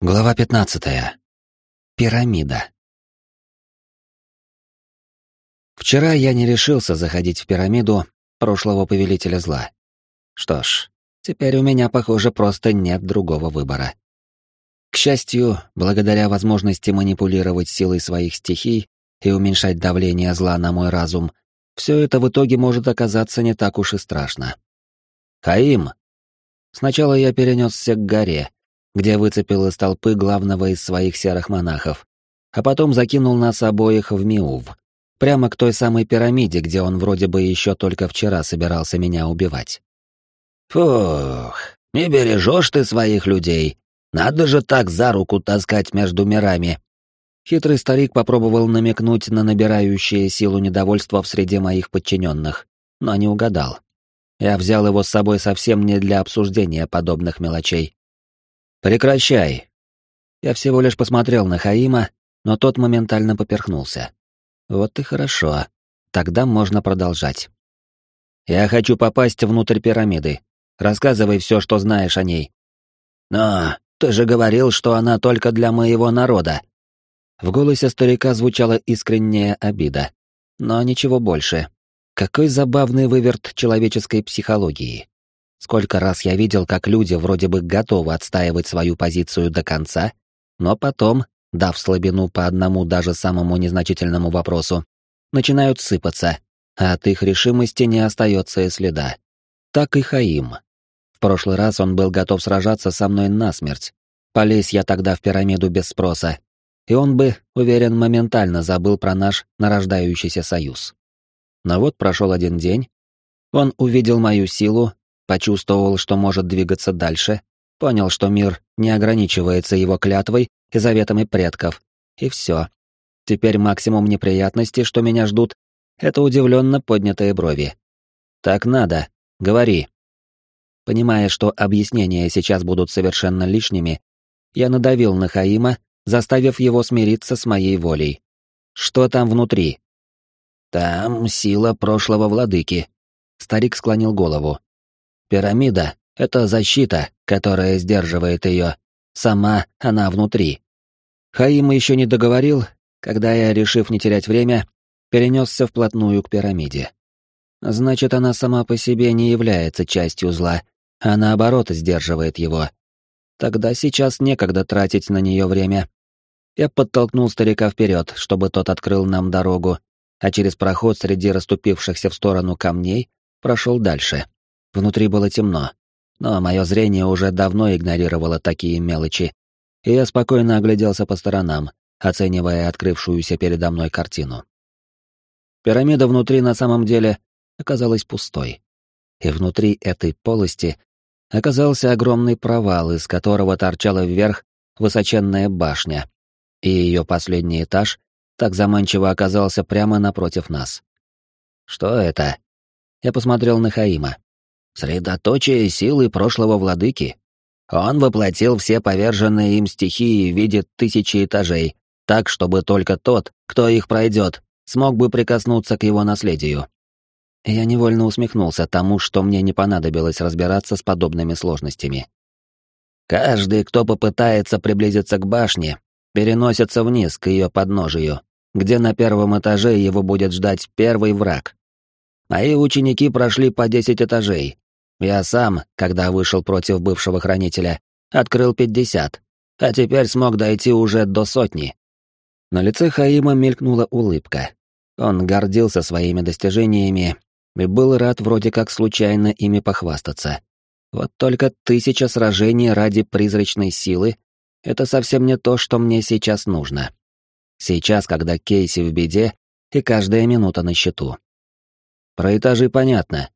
Глава 15. Пирамида. Вчера я не решился заходить в пирамиду прошлого повелителя зла. Что ж, теперь у меня, похоже, просто нет другого выбора. К счастью, благодаря возможности манипулировать силой своих стихий и уменьшать давление зла на мой разум, все это в итоге может оказаться не так уж и страшно. Хаим! Сначала я перенесся к горе, где выцепил из толпы главного из своих серых монахов, а потом закинул нас обоих в Миув, прямо к той самой пирамиде, где он вроде бы еще только вчера собирался меня убивать. «Фух, не бережешь ты своих людей. Надо же так за руку таскать между мирами». Хитрый старик попробовал намекнуть на набирающее силу недовольства в среде моих подчиненных, но не угадал. Я взял его с собой совсем не для обсуждения подобных мелочей. «Прекращай!» Я всего лишь посмотрел на Хаима, но тот моментально поперхнулся. Вот и хорошо. Тогда можно продолжать. «Я хочу попасть внутрь пирамиды. Рассказывай все, что знаешь о ней». «Но ты же говорил, что она только для моего народа». В голосе старика звучала искренняя обида. Но ничего больше. Какой забавный выверт человеческой психологии. Сколько раз я видел, как люди вроде бы готовы отстаивать свою позицию до конца, но потом, дав слабину по одному даже самому незначительному вопросу, начинают сыпаться, а от их решимости не остается и следа. Так и Хаим. В прошлый раз он был готов сражаться со мной насмерть. Полез я тогда в пирамиду без спроса, и он бы, уверен, моментально забыл про наш нарождающийся союз. Но вот прошел один день, он увидел мою силу почувствовал, что может двигаться дальше, понял, что мир не ограничивается его клятвой и заветами предков, и все. Теперь максимум неприятностей, что меня ждут, это удивленно поднятые брови. «Так надо, говори». Понимая, что объяснения сейчас будут совершенно лишними, я надавил на Хаима, заставив его смириться с моей волей. «Что там внутри?» «Там сила прошлого владыки», — старик склонил голову. Пирамида — это защита, которая сдерживает ее. Сама она внутри. Хаим еще не договорил, когда я, решив не терять время, перенесся вплотную к пирамиде. Значит, она сама по себе не является частью зла, а наоборот сдерживает его. Тогда сейчас некогда тратить на нее время. Я подтолкнул старика вперед, чтобы тот открыл нам дорогу, а через проход среди расступившихся в сторону камней прошел дальше. Внутри было темно, но мое зрение уже давно игнорировало такие мелочи, и я спокойно огляделся по сторонам, оценивая открывшуюся передо мной картину. Пирамида внутри на самом деле оказалась пустой. И внутри этой полости оказался огромный провал, из которого торчала вверх высоченная башня, и ее последний этаж так заманчиво оказался прямо напротив нас. Что это? Я посмотрел на Хаима. Средоточие силы прошлого владыки. Он воплотил все поверженные им стихии в виде тысячи этажей, так, чтобы только тот, кто их пройдет, смог бы прикоснуться к его наследию. Я невольно усмехнулся тому, что мне не понадобилось разбираться с подобными сложностями. Каждый, кто попытается приблизиться к башне, переносится вниз к ее подножию, где на первом этаже его будет ждать первый враг. Мои ученики прошли по десять этажей, я сам, когда вышел против бывшего хранителя, открыл пятьдесят, а теперь смог дойти уже до сотни. На лице Хаима мелькнула улыбка. Он гордился своими достижениями и был рад вроде как случайно ими похвастаться. Вот только тысяча сражений ради призрачной силы — это совсем не то, что мне сейчас нужно. Сейчас, когда Кейси в беде, и каждая минута на счету. Про этажи понятно.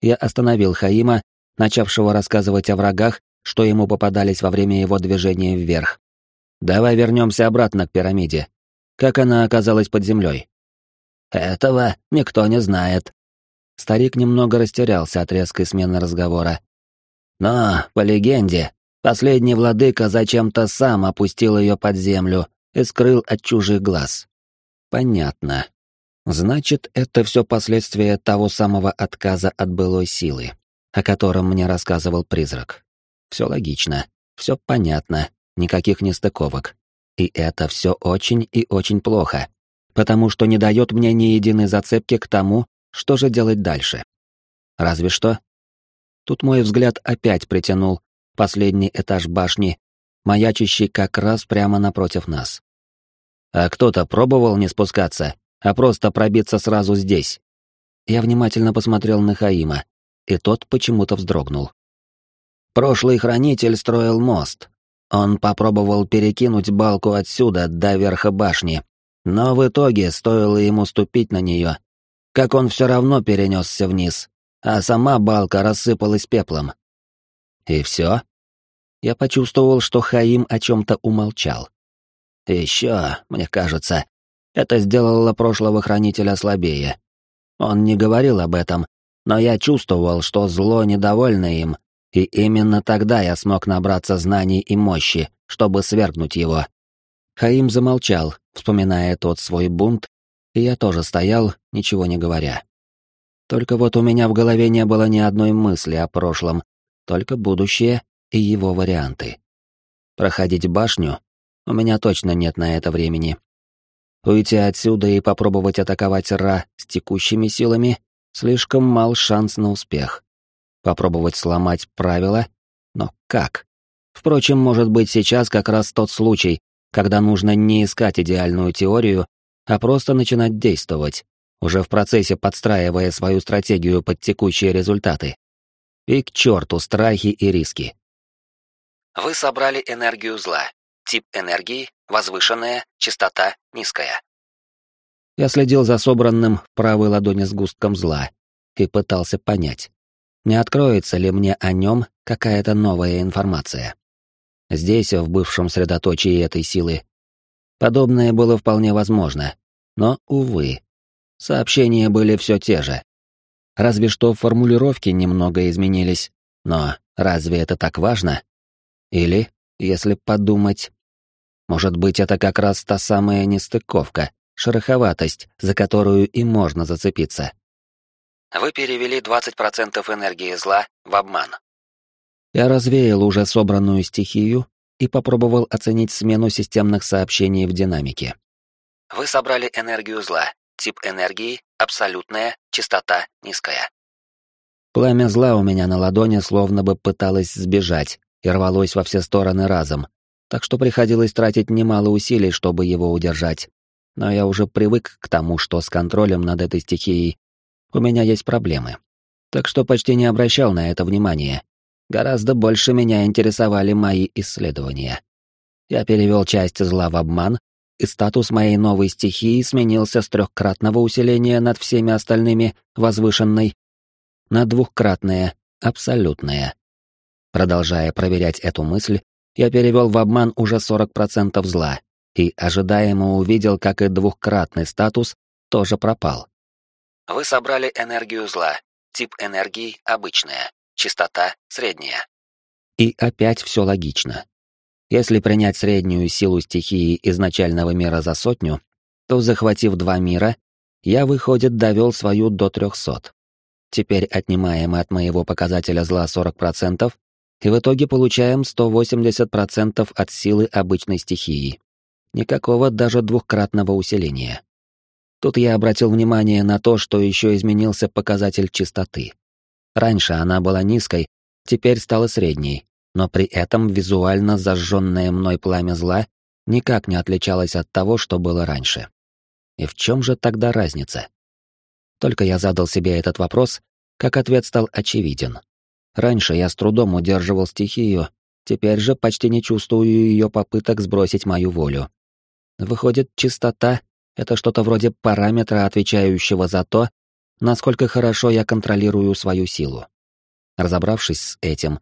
Я остановил Хаима, начавшего рассказывать о врагах, что ему попадались во время его движения вверх. «Давай вернемся обратно к пирамиде. Как она оказалась под землей?» «Этого никто не знает». Старик немного растерялся от резкой смены разговора. «Но, по легенде, последний владыка зачем-то сам опустил ее под землю и скрыл от чужих глаз». «Понятно. Значит, это все последствия того самого отказа от былой силы, о котором мне рассказывал призрак. Все логично, все понятно, никаких нестыковок. И это все очень и очень плохо, потому что не дает мне ни единой зацепки к тому, что же делать дальше. Разве что... Тут мой взгляд опять притянул последний этаж башни, маячащий как раз прямо напротив нас. А кто-то пробовал не спускаться, а просто пробиться сразу здесь. Я внимательно посмотрел на Хаима, и тот почему-то вздрогнул. Прошлый хранитель строил мост. Он попробовал перекинуть балку отсюда до верха башни, но в итоге стоило ему ступить на нее, как он все равно перенесся вниз, а сама балка рассыпалась пеплом. И все? Я почувствовал, что Хаим о чем-то умолчал. Еще, мне кажется, это сделало прошлого хранителя слабее. Он не говорил об этом, но я чувствовал, что зло недовольно им, и именно тогда я смог набраться знаний и мощи, чтобы свергнуть его. Хаим замолчал, вспоминая тот свой бунт, и я тоже стоял, ничего не говоря. Только вот у меня в голове не было ни одной мысли о прошлом, только будущее и его варианты. Проходить башню у меня точно нет на это времени. Уйти отсюда и попробовать атаковать Ра с текущими силами — слишком мал шанс на успех. Попробовать сломать правила? Но как? Впрочем, может быть, сейчас как раз тот случай, когда нужно не искать идеальную теорию, а просто начинать действовать, уже в процессе подстраивая свою стратегию под текущие результаты. И к черту страхи и риски. Вы собрали энергию зла. Тип энергии — возвышенная, частота — низкая. Я следил за собранным в правой ладони сгустком зла и пытался понять, не откроется ли мне о нем какая-то новая информация. Здесь, в бывшем средоточии этой силы, подобное было вполне возможно, но, увы, сообщения были все те же. Разве что формулировки немного изменились, но разве это так важно? Или, если подумать, может быть, это как раз та самая нестыковка, шероховатость, за которую и можно зацепиться. Вы перевели 20% энергии зла в обман. Я развеял уже собранную стихию и попробовал оценить смену системных сообщений в динамике. Вы собрали энергию зла. Тип энергии — абсолютная, частота низкая. Пламя зла у меня на ладони словно бы пыталось сбежать и рвалось во все стороны разом, так что приходилось тратить немало усилий, чтобы его удержать. Но я уже привык к тому, что с контролем над этой стихией у меня есть проблемы. Так что почти не обращал на это внимания. Гораздо больше меня интересовали мои исследования. Я перевел часть зла в обман, и статус моей новой стихии сменился с трехкратного усиления над всеми остальными, возвышенной, на двухкратное, абсолютное. Продолжая проверять эту мысль, я перевел в обман уже 40% зла и ожидаемо увидел, как и двухкратный статус тоже пропал. Вы собрали энергию зла. Тип энергии обычная, частота средняя. И опять все логично. Если принять среднюю силу стихии изначального мира за сотню, то, захватив два мира, я, выходит, довел свою до 300. Теперь отнимаем от моего показателя зла 40%, и в итоге получаем 180% от силы обычной стихии. Никакого даже двухкратного усиления. Тут я обратил внимание на то, что еще изменился показатель частоты. Раньше она была низкой, теперь стала средней, но при этом визуально зажженное мной пламя зла никак не отличалось от того, что было раньше. И в чем же тогда разница? Только я задал себе этот вопрос, как ответ стал очевиден. Раньше я с трудом удерживал стихию, теперь же почти не чувствую ее попыток сбросить мою волю. Выходит, чистота — это что-то вроде параметра, отвечающего за то, насколько хорошо я контролирую свою силу. Разобравшись с этим,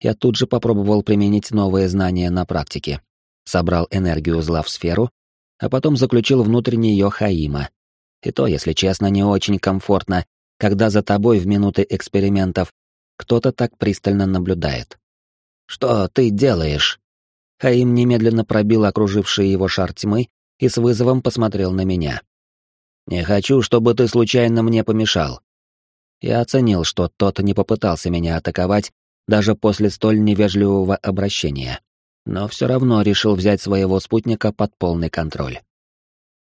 я тут же попробовал применить новые знания на практике. Собрал энергию зла в сферу, а потом заключил внутрь нее Хаима. И то, если честно, не очень комфортно, когда за тобой в минуты экспериментов кто-то так пристально наблюдает. «Что ты делаешь?» Хаим немедленно пробил окруживший его шар тьмы и с вызовом посмотрел на меня. «Не хочу, чтобы ты случайно мне помешал». Я оценил, что тот не попытался меня атаковать даже после столь невежливого обращения. но все равно решил взять своего спутника под полный контроль.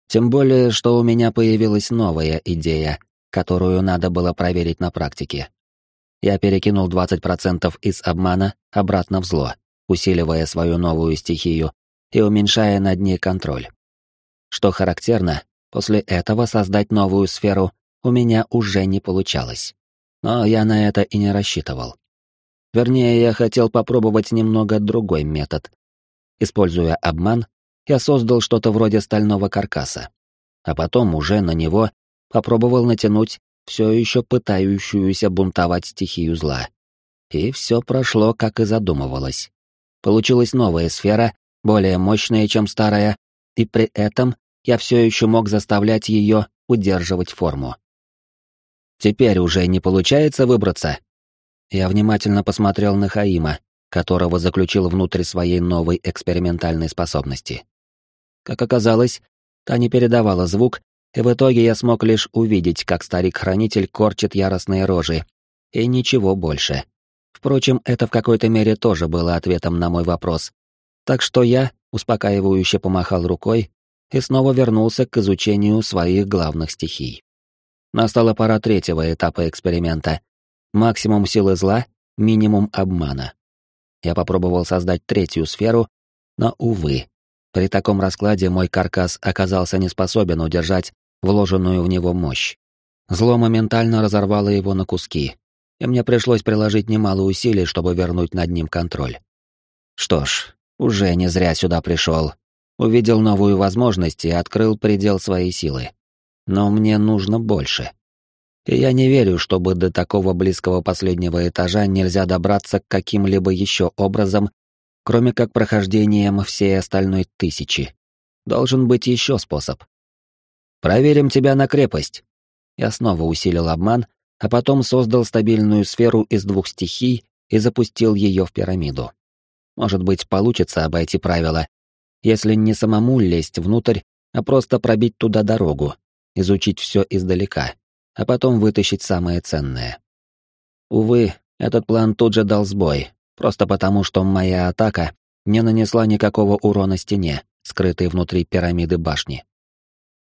Тем более, что у меня появилась новая идея, которую надо было проверить на практике. Я перекинул 20% из обмана обратно в зло, усиливая свою новую стихию и уменьшая над ней контроль. Что характерно, после этого создать новую сферу у меня уже не получалось. Но я на это и не рассчитывал. Вернее, я хотел попробовать немного другой метод. Используя обман, я создал что-то вроде стального каркаса. А потом уже на него попробовал натянуть все еще пытающуюся бунтовать стихию зла. И все прошло, как и задумывалось. Получилась новая сфера, более мощная, чем старая, и при этом я все еще мог заставлять ее удерживать форму. Теперь уже не получается выбраться, я внимательно посмотрел на Хаима, которого заключил внутрь своей новой экспериментальной способности. Как оказалось, та не передавала звук, и в итоге я смог лишь увидеть, как старик-хранитель корчит яростные рожи, и ничего больше. Впрочем, это в какой-то мере тоже было ответом на мой вопрос. Так что я успокаивающе помахал рукой и снова вернулся к изучению своих главных стихий. Настала пора третьего этапа эксперимента, Максимум силы зла, минимум обмана. Я попробовал создать третью сферу, но, увы, при таком раскладе мой каркас оказался не способен удержать вложенную в него мощь. Зло моментально разорвало его на куски, и мне пришлось приложить немало усилий, чтобы вернуть над ним контроль. Что ж, уже не зря сюда пришел. Увидел новую возможность и открыл предел своей силы. Но мне нужно больше. И я не верю, чтобы до такого близкого последнего этажа нельзя добраться каким-либо еще образом, кроме как прохождением всей остальной тысячи. Должен быть еще способ. Проверим тебя на крепость. Я снова усилил обман, а потом создал стабильную сферу из двух стихий и запустил ее в пирамиду. Может быть, получится обойти правила, если не самому лезть внутрь, а просто пробить туда дорогу, изучить все издалека а потом вытащить самое ценное. Увы, этот план тут же дал сбой, просто потому что моя атака не нанесла никакого урона стене, скрытой внутри пирамиды башни.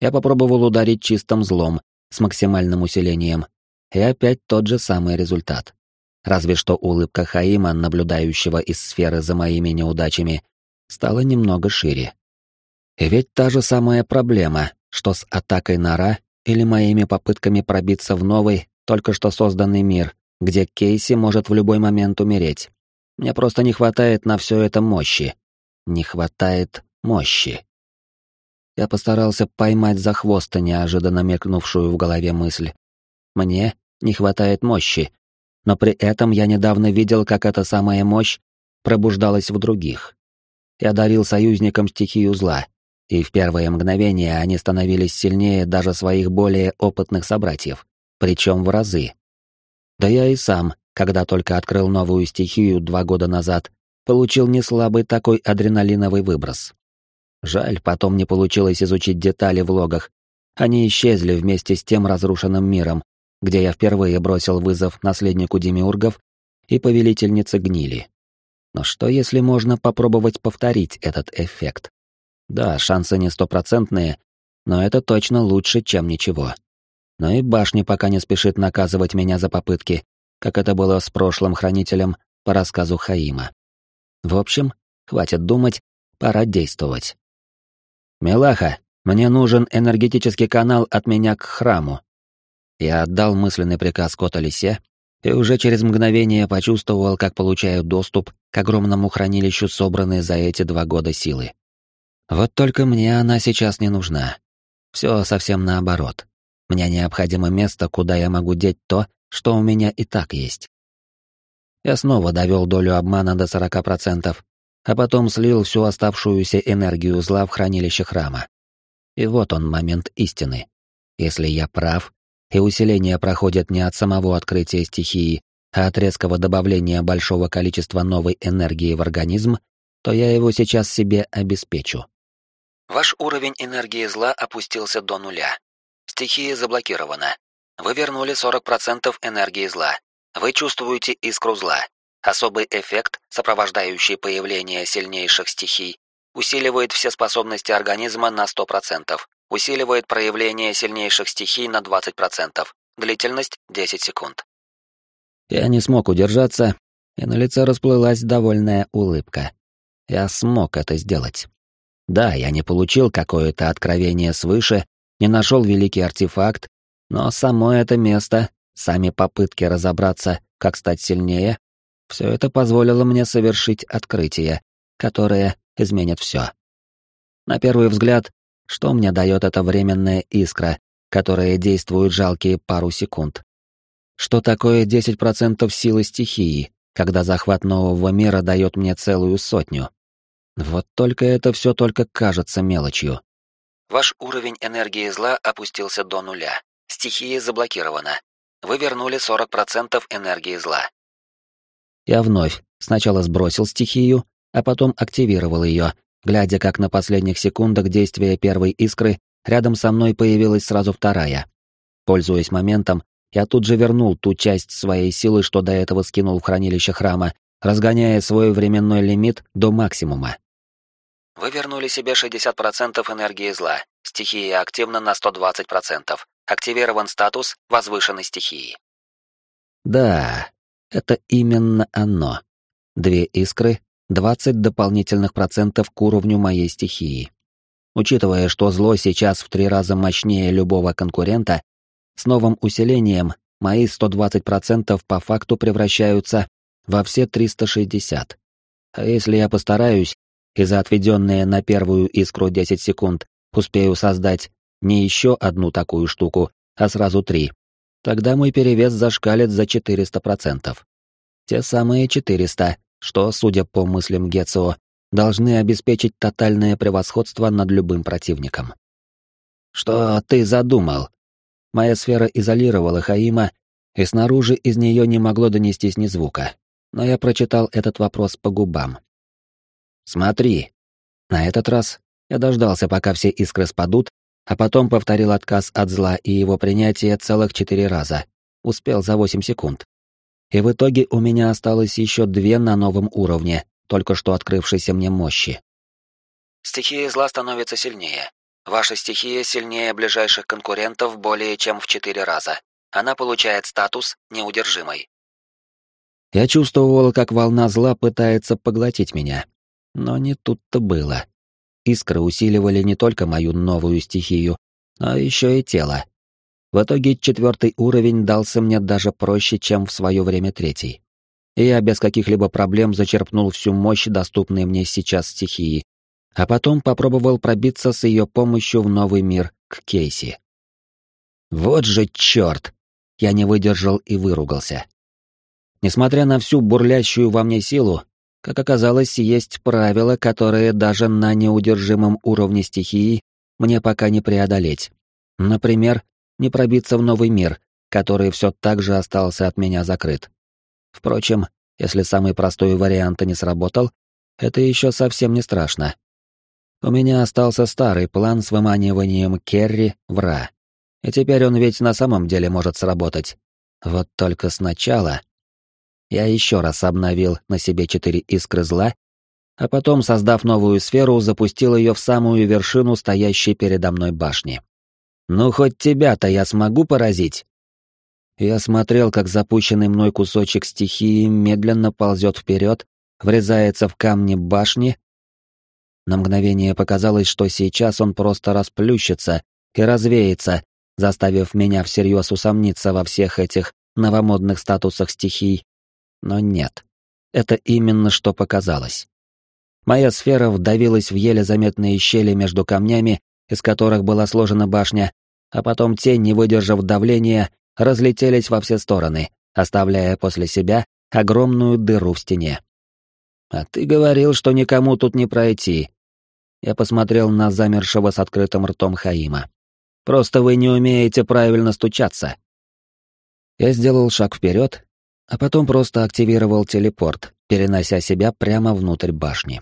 Я попробовал ударить чистым злом, с максимальным усилением, и опять тот же самый результат. Разве что улыбка Хаима, наблюдающего из сферы за моими неудачами, стала немного шире. И ведь та же самая проблема, что с атакой Нара или моими попытками пробиться в новый, только что созданный мир, где Кейси может в любой момент умереть. Мне просто не хватает на все это мощи. Не хватает мощи. Я постарался поймать за хвост неожиданно мелькнувшую в голове мысль. Мне не хватает мощи, но при этом я недавно видел, как эта самая мощь пробуждалась в других. Я дарил союзникам стихию зла, и в первые мгновения они становились сильнее даже своих более опытных собратьев, причем в разы. Да я и сам, когда только открыл новую стихию два года назад, получил неслабый такой адреналиновый выброс. Жаль, потом не получилось изучить детали в логах. Они исчезли вместе с тем разрушенным миром, где я впервые бросил вызов наследнику Демиургов и повелительнице гнили. Но что если можно попробовать повторить этот эффект? Да, шансы не стопроцентные, но это точно лучше, чем ничего. Но и башня пока не спешит наказывать меня за попытки, как это было с прошлым хранителем по рассказу Хаима. В общем, хватит думать, пора действовать. «Милаха, мне нужен энергетический канал от меня к храму». Я отдал мысленный приказ кота Лисе и уже через мгновение почувствовал, как получаю доступ к огромному хранилищу, собранной за эти два года силы. Вот только мне она сейчас не нужна. Все совсем наоборот. Мне необходимо место, куда я могу деть то, что у меня и так есть. Я снова довел долю обмана до 40%, а потом слил всю оставшуюся энергию зла в хранилище храма. И вот он момент истины. Если я прав, и усиление проходит не от самого открытия стихии, а от резкого добавления большого количества новой энергии в организм, то я его сейчас себе обеспечу. Ваш уровень энергии зла опустился до нуля. Стихия заблокирована. Вы вернули 40% энергии зла. Вы чувствуете искру зла. Особый эффект, сопровождающий появление сильнейших стихий, усиливает все способности организма на 100%, усиливает проявление сильнейших стихий на 20%, длительность 10 секунд. Я не смог удержаться, и на лице расплылась довольная улыбка. Я смог это сделать. Да, я не получил какое-то откровение свыше, не нашел великий артефакт, но само это место, сами попытки разобраться, как стать сильнее, все это позволило мне совершить открытие, которое изменит все. На первый взгляд, что мне дает эта временная искра, которая действует жалкие пару секунд? Что такое 10% силы стихии, когда захват нового мира дает мне целую сотню? Вот только это все только кажется мелочью. Ваш уровень энергии зла опустился до нуля. Стихия заблокирована. Вы вернули 40% энергии зла. Я вновь сначала сбросил стихию, а потом активировал ее, глядя, как на последних секундах действия первой искры рядом со мной появилась сразу вторая. Пользуясь моментом, я тут же вернул ту часть своей силы, что до этого скинул в хранилище храма, разгоняя свой временной лимит до максимума. Вы вернули себе 60% энергии зла. Стихия активна на 120%. Активирован статус возвышенной стихии. Да, это именно оно. Две искры, 20 дополнительных процентов к уровню моей стихии. Учитывая, что зло сейчас в три раза мощнее любого конкурента, с новым усилением мои 120% по факту превращаются во все 360. А если я постараюсь, и за отведенные на первую искру 10 секунд успею создать не еще одну такую штуку, а сразу три, тогда мой перевес зашкалит за 400%. Те самые 400, что, судя по мыслям Гецио, должны обеспечить тотальное превосходство над любым противником. «Что ты задумал?» Моя сфера изолировала Хаима, и снаружи из нее не могло донестись ни звука, но я прочитал этот вопрос по губам. «Смотри». На этот раз я дождался, пока все искры спадут, а потом повторил отказ от зла и его принятие целых четыре раза. Успел за восемь секунд. И в итоге у меня осталось еще две на новом уровне, только что открывшейся мне мощи. Стихия зла становится сильнее. Ваша стихия сильнее ближайших конкурентов более чем в четыре раза. Она получает статус неудержимой. Я чувствовал, как волна зла пытается поглотить меня. Но не тут-то было. Искры усиливали не только мою новую стихию, но еще и тело. В итоге четвертый уровень дался мне даже проще, чем в свое время третий. И я без каких-либо проблем зачерпнул всю мощь, доступной мне сейчас стихии, а потом попробовал пробиться с ее помощью в новый мир, к Кейси. Вот же черт! Я не выдержал и выругался. Несмотря на всю бурлящую во мне силу, как оказалось, есть правила, которые даже на неудержимом уровне стихии мне пока не преодолеть. Например, не пробиться в новый мир, который все так же остался от меня закрыт. Впрочем, если самый простой вариант не сработал, это еще совсем не страшно. У меня остался старый план с выманиванием Керри в Ра. И теперь он ведь на самом деле может сработать. Вот только сначала я еще раз обновил на себе четыре искры зла, а потом, создав новую сферу, запустил ее в самую вершину стоящей передо мной башни. «Ну, хоть тебя-то я смогу поразить?» Я смотрел, как запущенный мной кусочек стихии медленно ползет вперед, врезается в камни башни. На мгновение показалось, что сейчас он просто расплющится и развеется, заставив меня всерьез усомниться во всех этих новомодных статусах стихий, но нет. Это именно что показалось. Моя сфера вдавилась в еле заметные щели между камнями, из которых была сложена башня, а потом те, не выдержав давления, разлетелись во все стороны, оставляя после себя огромную дыру в стене. «А ты говорил, что никому тут не пройти». Я посмотрел на замершего с открытым ртом Хаима. «Просто вы не умеете правильно стучаться». Я сделал шаг вперед а потом просто активировал телепорт, перенося себя прямо внутрь башни.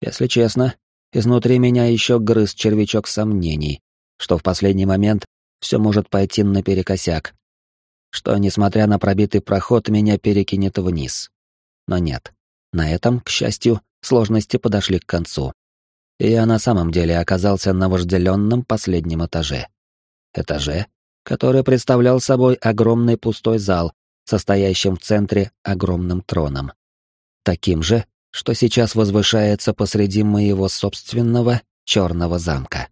Если честно, изнутри меня еще грыз червячок сомнений, что в последний момент все может пойти наперекосяк, что, несмотря на пробитый проход, меня перекинет вниз. Но нет. На этом, к счастью, сложности подошли к концу. И я на самом деле оказался на вожделенном последнем этаже. Этаже, который представлял собой огромный пустой зал, состоящим в центре огромным троном. Таким же, что сейчас возвышается посреди моего собственного черного замка.